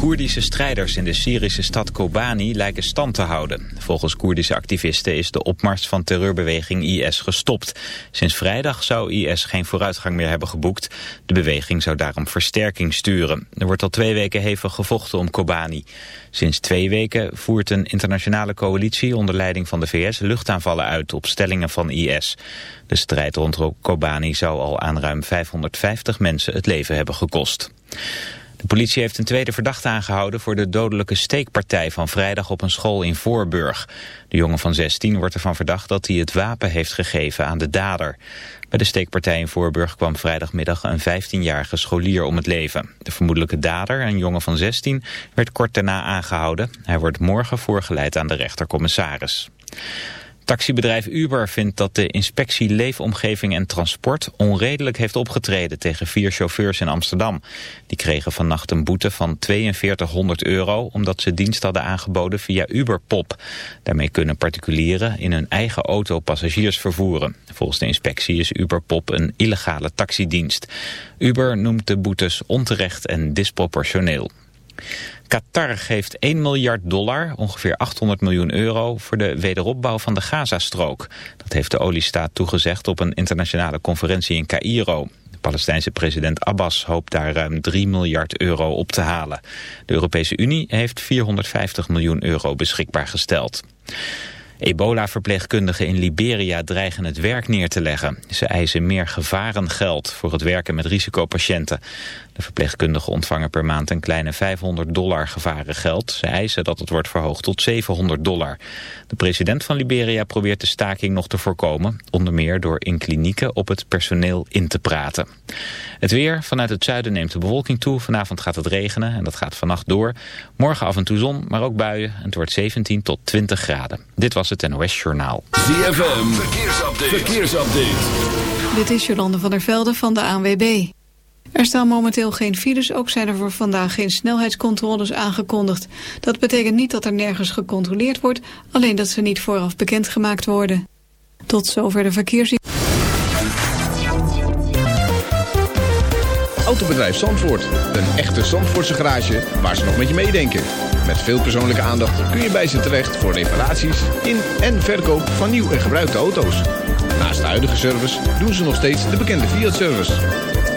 Koerdische strijders in de Syrische stad Kobani lijken stand te houden. Volgens Koerdische activisten is de opmars van terreurbeweging IS gestopt. Sinds vrijdag zou IS geen vooruitgang meer hebben geboekt. De beweging zou daarom versterking sturen. Er wordt al twee weken hevig gevochten om Kobani. Sinds twee weken voert een internationale coalitie onder leiding van de VS luchtaanvallen uit op stellingen van IS. De strijd rond Kobani zou al aan ruim 550 mensen het leven hebben gekost. De politie heeft een tweede verdachte aangehouden voor de dodelijke steekpartij van vrijdag op een school in Voorburg. De jongen van 16 wordt ervan verdacht dat hij het wapen heeft gegeven aan de dader. Bij de steekpartij in Voorburg kwam vrijdagmiddag een 15-jarige scholier om het leven. De vermoedelijke dader, een jongen van 16, werd kort daarna aangehouden. Hij wordt morgen voorgeleid aan de rechtercommissaris. Taxibedrijf Uber vindt dat de inspectie Leefomgeving en Transport onredelijk heeft opgetreden tegen vier chauffeurs in Amsterdam. Die kregen vannacht een boete van 4200 euro omdat ze dienst hadden aangeboden via Uberpop. Daarmee kunnen particulieren in hun eigen auto passagiers vervoeren. Volgens de inspectie is Uberpop een illegale taxidienst. Uber noemt de boetes onterecht en disproportioneel. Qatar geeft 1 miljard dollar, ongeveer 800 miljoen euro, voor de wederopbouw van de Gazastrook. Dat heeft de oliestaat toegezegd op een internationale conferentie in Cairo. De Palestijnse president Abbas hoopt daar ruim 3 miljard euro op te halen. De Europese Unie heeft 450 miljoen euro beschikbaar gesteld. Ebola-verpleegkundigen in Liberia dreigen het werk neer te leggen. Ze eisen meer gevarengeld voor het werken met risicopatiënten. De verpleegkundigen ontvangen per maand een kleine 500 dollar gevarengeld. Ze eisen dat het wordt verhoogd tot 700 dollar. De president van Liberia probeert de staking nog te voorkomen. Onder meer door in klinieken op het personeel in te praten. Het weer. Vanuit het zuiden neemt de bewolking toe. Vanavond gaat het regenen en dat gaat vannacht door. Morgen af en toe zon, maar ook buien. Het wordt 17 tot 20 graden. Dit was het NOS Journaal. ZFM. Verkeersupdate. Verkeersupdate. Dit is Jolande van der Velde van de ANWB. Er staan momenteel geen files, ook zijn er voor vandaag geen snelheidscontroles aangekondigd. Dat betekent niet dat er nergens gecontroleerd wordt, alleen dat ze niet vooraf bekendgemaakt worden. Tot zover de verkeers... Autobedrijf Zandvoort, een echte Zandvoortse garage waar ze nog met je meedenken. Met veel persoonlijke aandacht kun je bij ze terecht voor reparaties in en verkoop van nieuw en gebruikte auto's. Naast de huidige service doen ze nog steeds de bekende Fiat-service.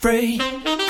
free.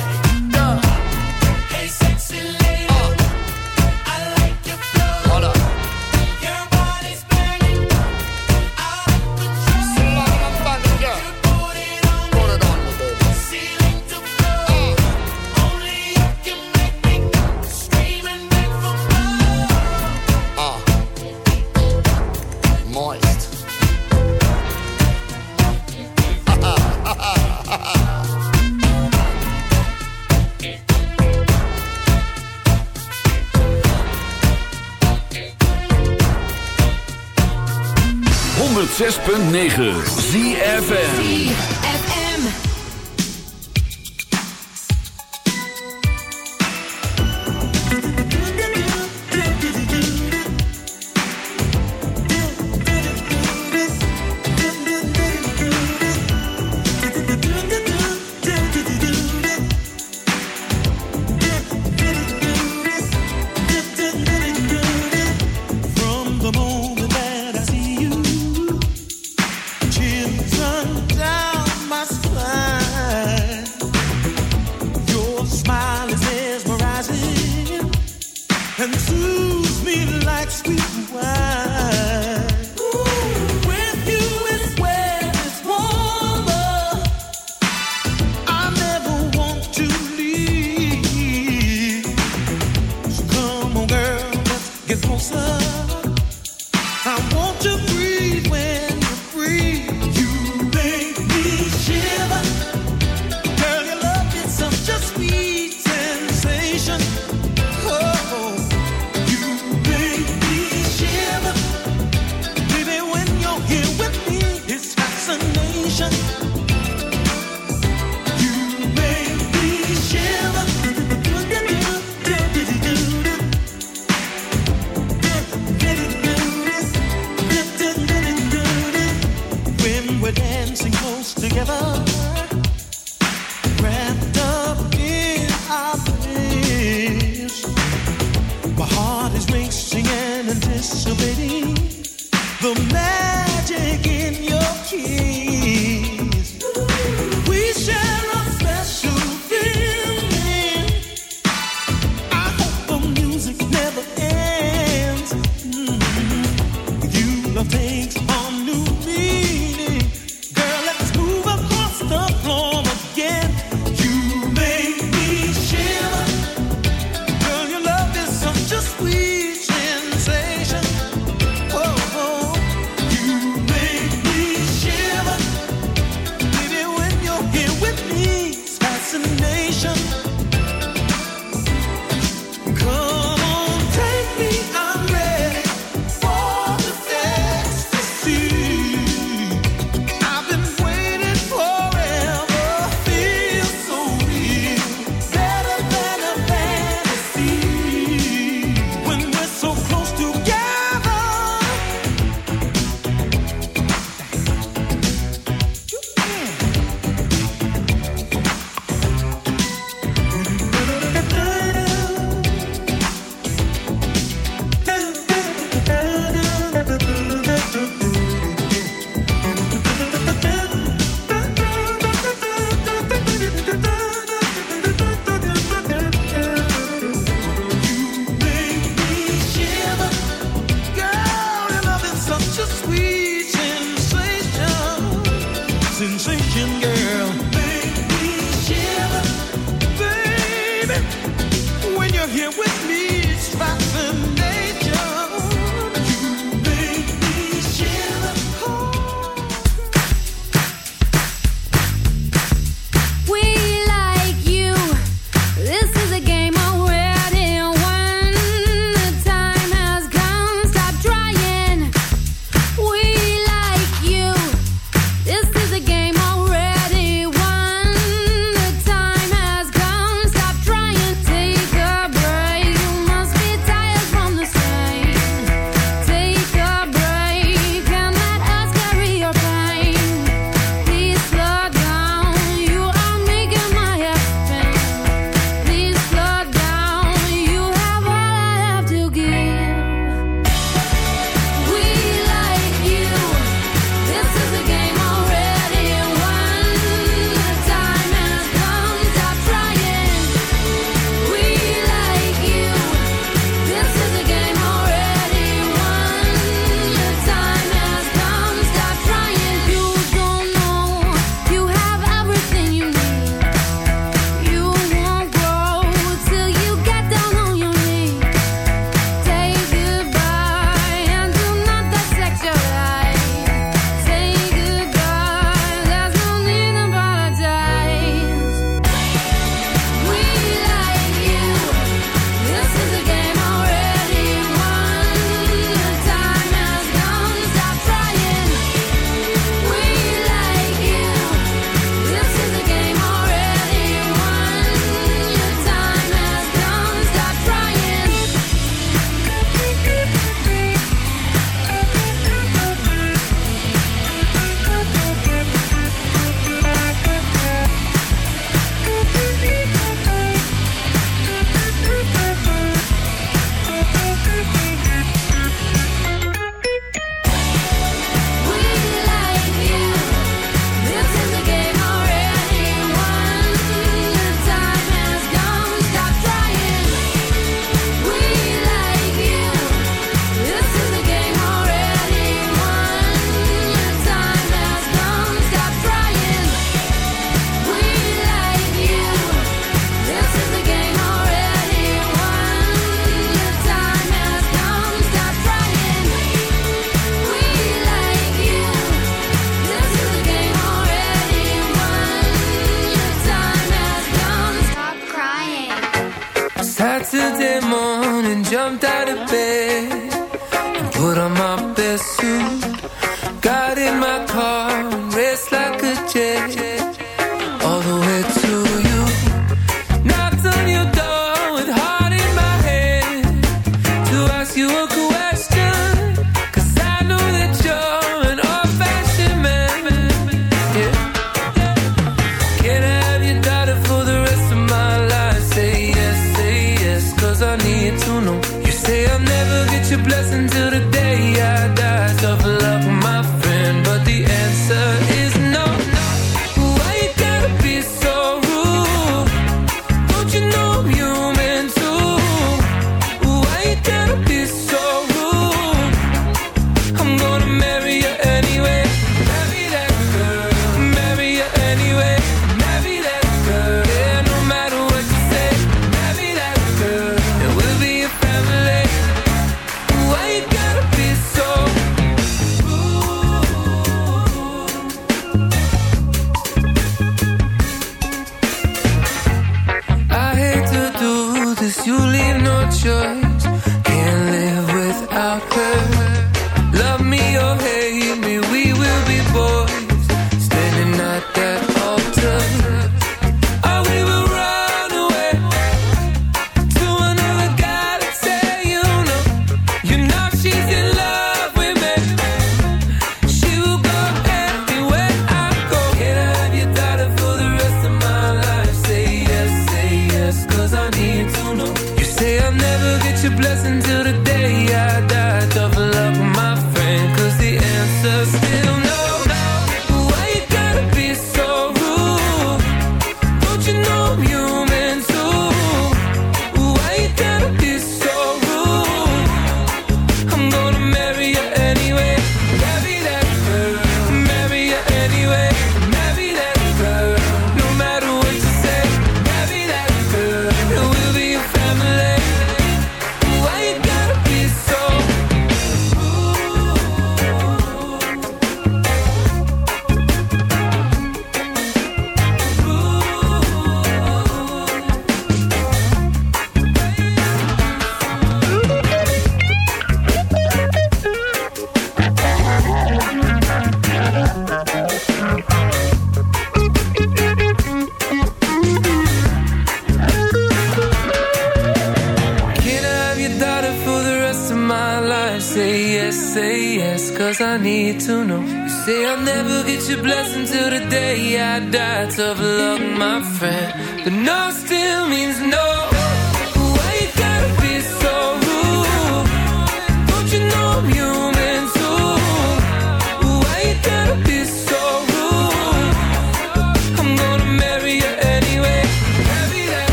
106.9 ZFN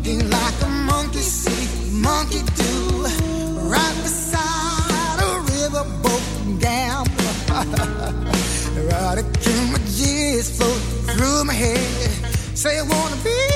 Hugging like a monkey see, monkey do. Right beside a riverboat gambler. Erotic images float through my head. Say I wanna be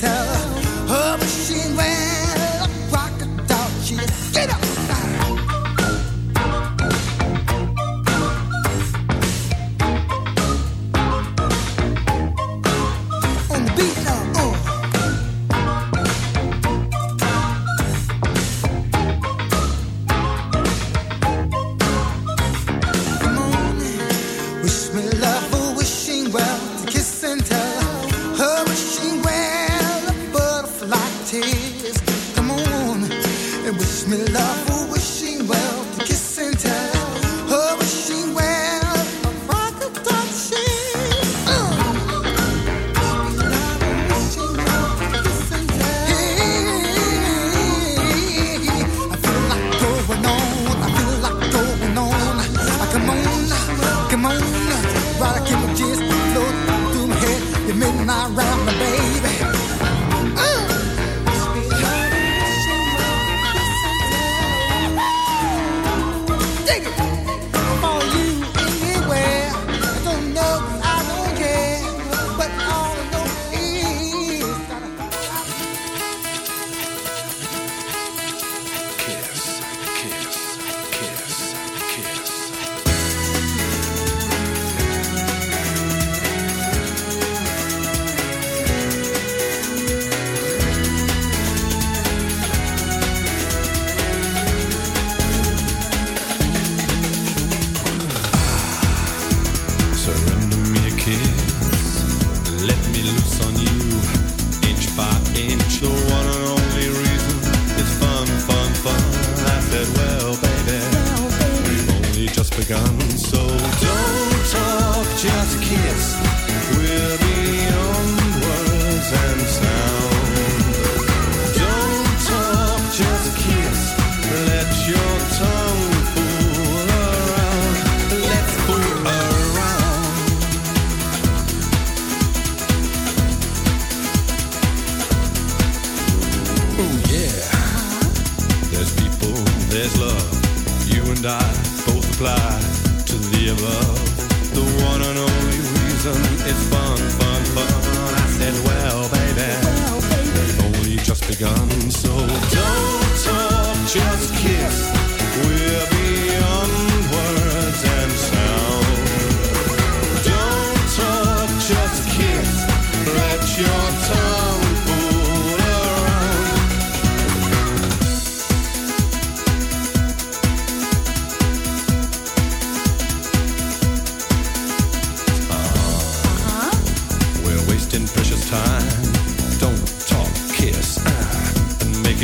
tell.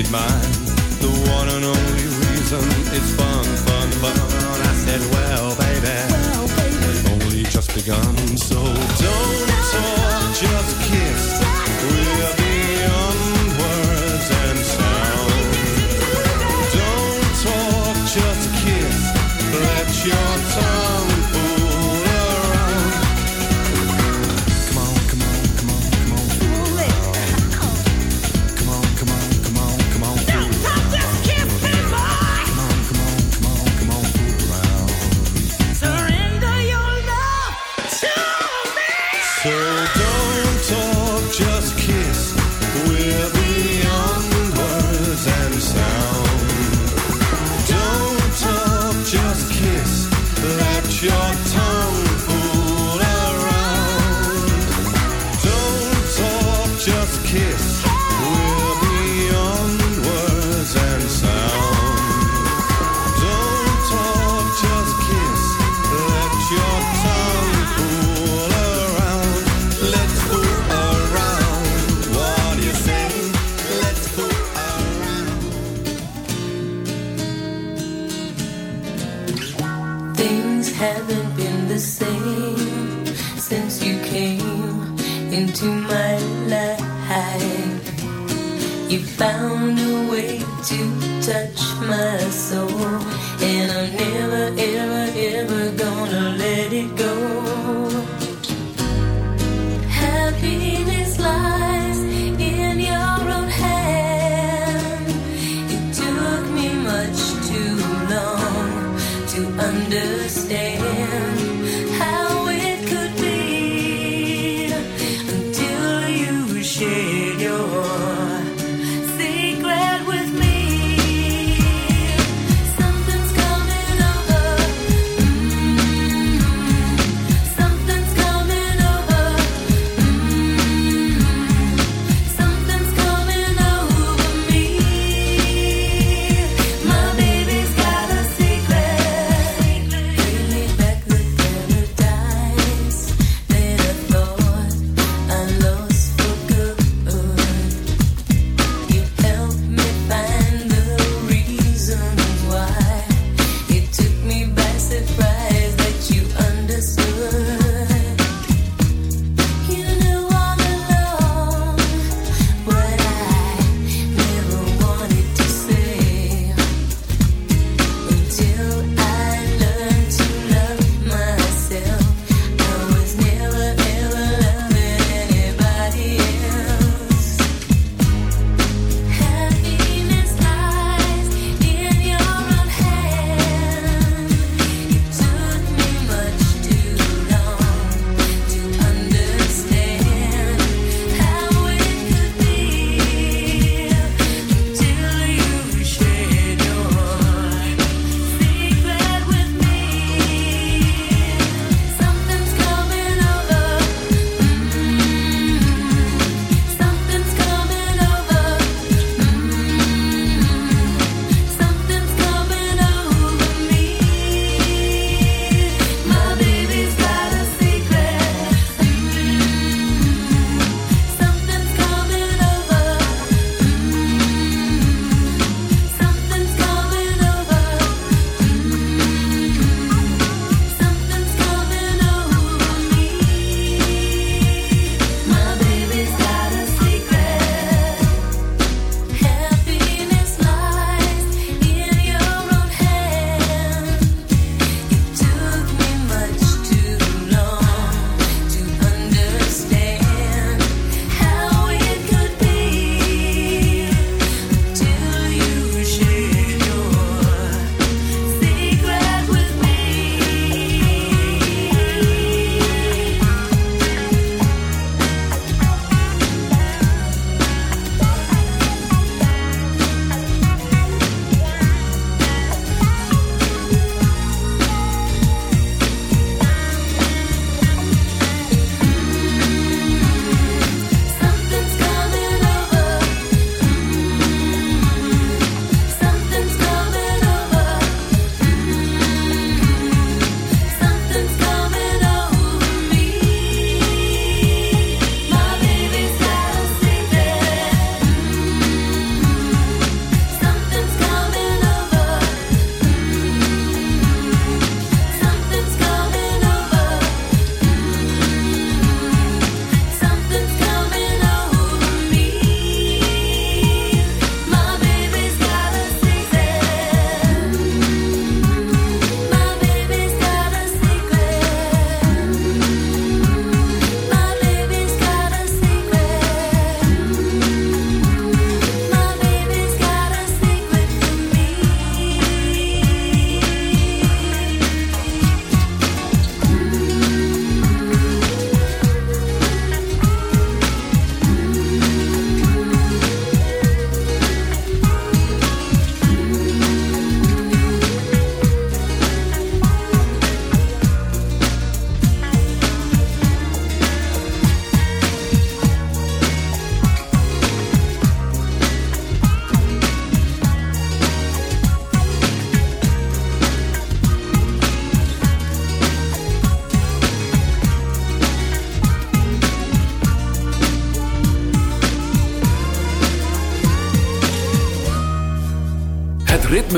made mine. The one and only reason is fun, fun, fun. I said, well, baby, well, baby. only just begun, so don't talk.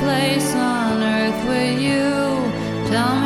Place on earth with you. Tell me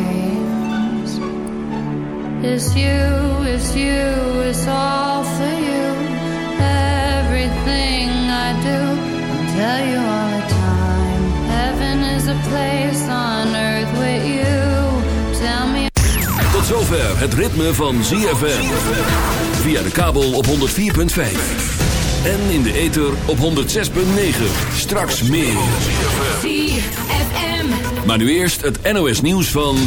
It's you, it's you, it's all for you. Everything I do, I'll tell you all the time. Heaven is a place on earth with you. Tell me. Tot zover het ritme van ZFM. Via de kabel op 104.5. En in de ether op 106.9. Straks meer. ZFM. Maar nu eerst het NOS nieuws van...